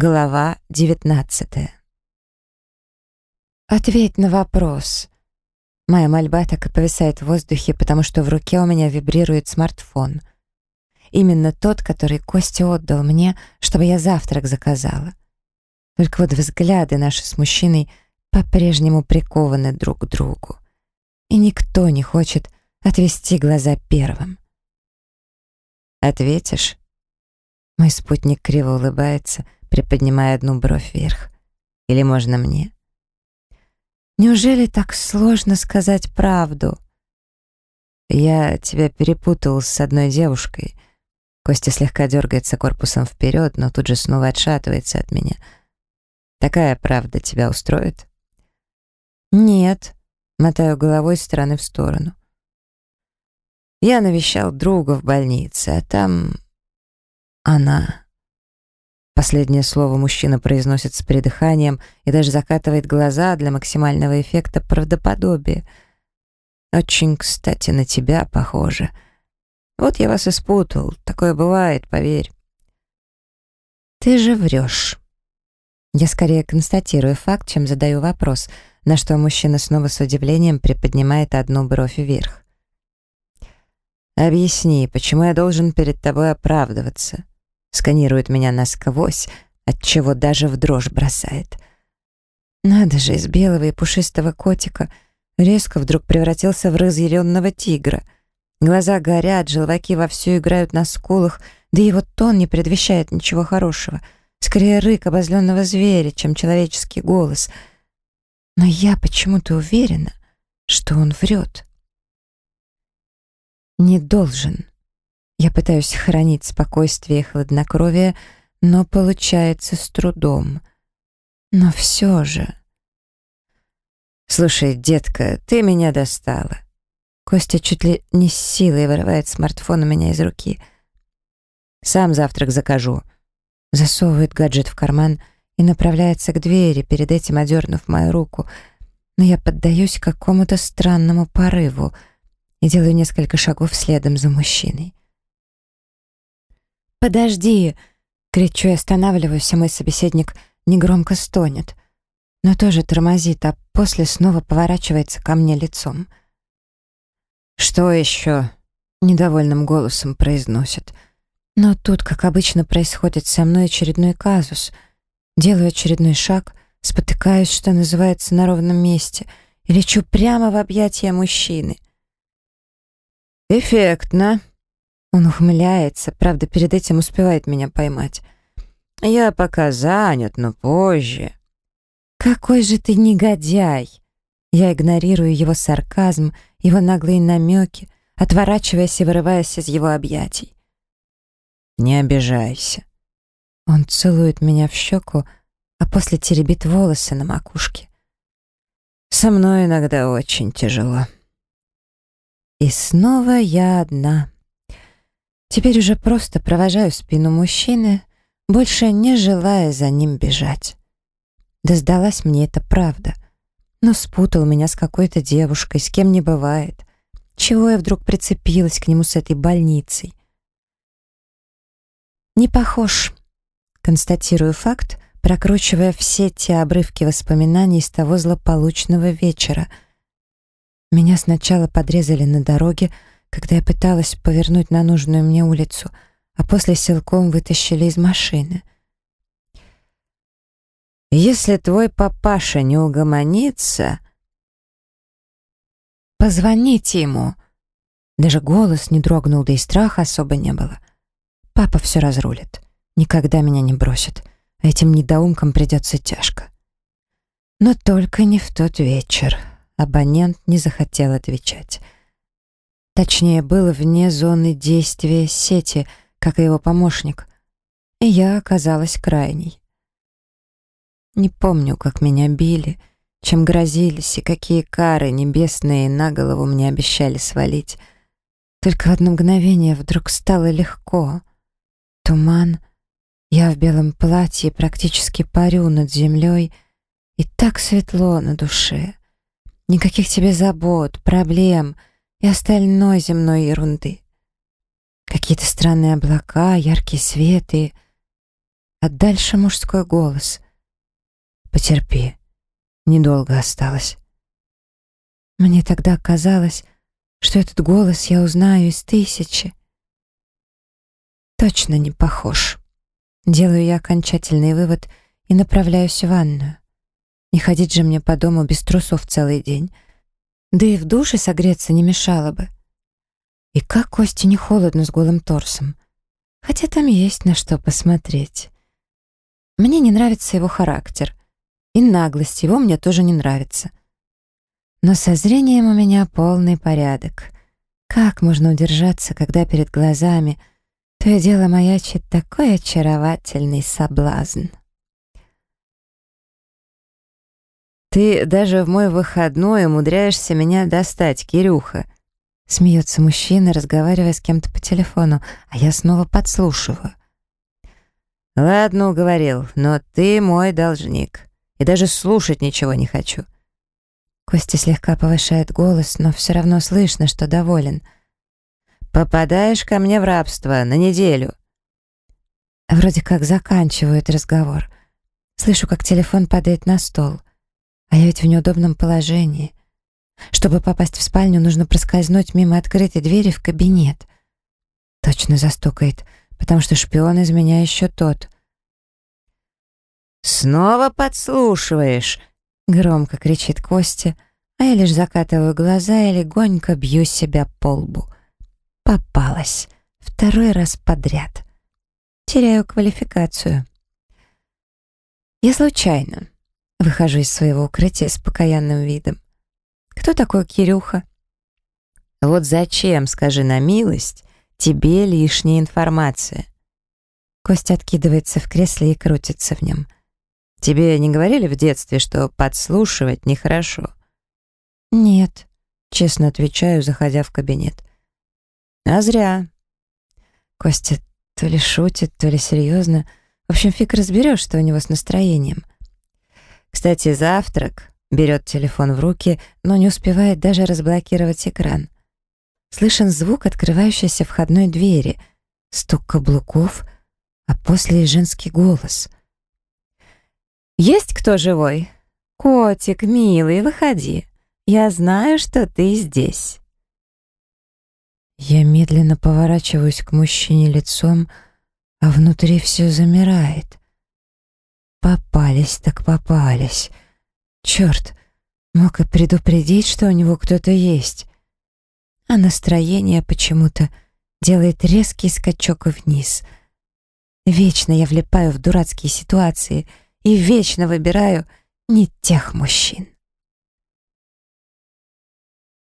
Глава 19 Ответь на вопрос. Моя мольба так и повисает в воздухе, потому что в руке у меня вибрирует смартфон. Именно тот, который Костя отдал мне, чтобы я завтрак заказала. Только вот взгляды наши с мужчиной по-прежнему прикованы друг к другу. И никто не хочет отвести глаза первым. «Ответишь?» Мой спутник криво улыбается — приподнимая одну бровь вверх. «Или можно мне?» «Неужели так сложно сказать правду?» «Я тебя перепутал с одной девушкой». Костя слегка дергается корпусом вперед, но тут же снова отшатывается от меня. «Такая правда тебя устроит?» «Нет», — мотаю головой с стороны в сторону. «Я навещал друга в больнице, а там...» «Она...» Последнее слово мужчина произносит с придыханием и даже закатывает глаза для максимального эффекта правдоподобия. «Очень, кстати, на тебя похоже. Вот я вас испутал. Такое бывает, поверь». «Ты же врешь». Я скорее констатирую факт, чем задаю вопрос, на что мужчина снова с удивлением приподнимает одну бровь вверх. «Объясни, почему я должен перед тобой оправдываться?» Сканирует меня насквозь, отчего даже в дрожь бросает. Надо же, из белого и пушистого котика резко вдруг превратился в разъяренного тигра. Глаза горят, желваки вовсю играют на скулах, да и вот тон не предвещает ничего хорошего. Скорее рык обозленного зверя, чем человеческий голос. Но я почему-то уверена, что он врет. Не должен. Я пытаюсь хранить спокойствие и хладнокровие, но получается с трудом. Но все же... «Слушай, детка, ты меня достала». Костя чуть ли не с силой вырывает смартфон у меня из руки. «Сам завтрак закажу». Засовывает гаджет в карман и направляется к двери, перед этим одернув мою руку. Но я поддаюсь какому-то странному порыву и делаю несколько шагов следом за мужчиной. «Подожди!» — кричу и останавливаюсь, а мой собеседник негромко стонет, но тоже тормозит, а после снова поворачивается ко мне лицом. «Что еще?» — недовольным голосом произносит. Но тут, как обычно, происходит со мной очередной казус. Делаю очередной шаг, спотыкаюсь, что называется, на ровном месте, и лечу прямо в объятия мужчины. «Эффектно», он ухмыляется, правда, перед этим успевает меня поймать. «Я пока занят, но позже». «Какой же ты негодяй!» Я игнорирую его сарказм, его наглые намеки, отворачиваясь и вырываясь из его объятий. «Не обижайся». Он целует меня в щеку, а после теребит волосы на макушке. «Со мной иногда очень тяжело». И снова я одна. Теперь уже просто провожаю спину мужчины, больше не желая за ним бежать. Да сдалась мне эта правда. Но спутал меня с какой-то девушкой, с кем не бывает. Чего я вдруг прицепилась к нему с этой больницей? Не похож. Констатирую факт, прокручивая все те обрывки воспоминаний из того злополучного вечера. Меня сначала подрезали на дороге, когда я пыталась повернуть на нужную мне улицу, а после силком вытащили из машины. «Если твой папаша не угомонится...» «Позвоните ему!» Даже голос не дрогнул, да и страха особо не было. Папа все разрулит. Никогда меня не бросит. А этим недоумкам придется тяжко. Но только не в тот вечер. Абонент не захотел отвечать. Точнее, был вне зоны действия сети, как и его помощник. И я оказалась крайней. Не помню, как меня били, чем грозились и какие кары небесные на голову мне обещали свалить. Только в одно мгновение вдруг стало легко. Туман, я в белом платье практически парю над землей, и так светло на душе. Никаких тебе забот, проблем — и остальной земной ерунды. Какие-то странные облака, яркий свет и... а дальше мужской голос. «Потерпи, недолго осталось». Мне тогда казалось, что этот голос я узнаю из тысячи. Точно не похож. Делаю я окончательный вывод и направляюсь в ванную. Не ходить же мне по дому без трусов целый день. Да и в душе согреться не мешало бы. И как Косте не холодно с голым торсом. Хотя там есть на что посмотреть. Мне не нравится его характер. И наглость его мне тоже не нравится. Но со зрением у меня полный порядок. Как можно удержаться, когда перед глазами то и дело маячит такой очаровательный соблазн? «Ты даже в мой выходной умудряешься меня достать, Кирюха!» Смеется мужчина, разговаривая с кем-то по телефону, а я снова подслушиваю. «Ладно, уговорил, но ты мой должник, и даже слушать ничего не хочу». Костя слегка повышает голос, но все равно слышно, что доволен. «Попадаешь ко мне в рабство на неделю». Вроде как заканчивают разговор. Слышу, как телефон падает на стол. А я ведь в неудобном положении. Чтобы попасть в спальню, нужно проскользнуть мимо открытой двери в кабинет. Точно застукает, потому что шпион из меня еще тот. «Снова подслушиваешь!» Громко кричит Костя, а я лишь закатываю глаза и легонько бью себя по лбу. Попалась. Второй раз подряд. Теряю квалификацию. Я случайно выхожу из своего укрытия с покаянным видом. Кто такой Кирюха? Вот зачем, скажи на милость, тебе лишняя информация? Костя откидывается в кресле и крутится в нем. Тебе не говорили в детстве, что подслушивать нехорошо? Нет, честно отвечаю, заходя в кабинет. А зря. Костя то ли шутит, то ли серьезно. В общем, фиг разберешь, что у него с настроением. Кстати, завтрак. Берет телефон в руки, но не успевает даже разблокировать экран. Слышен звук открывающейся входной двери, стук каблуков, а после женский голос — «Есть кто живой? Котик, милый, выходи. Я знаю, что ты здесь». Я медленно поворачиваюсь к мужчине лицом, а внутри все замирает. Попались так попались. Черт, мог и предупредить, что у него кто-то есть. А настроение почему-то делает резкий скачок вниз. Вечно я влипаю в дурацкие ситуации — и вечно выбираю не тех мужчин.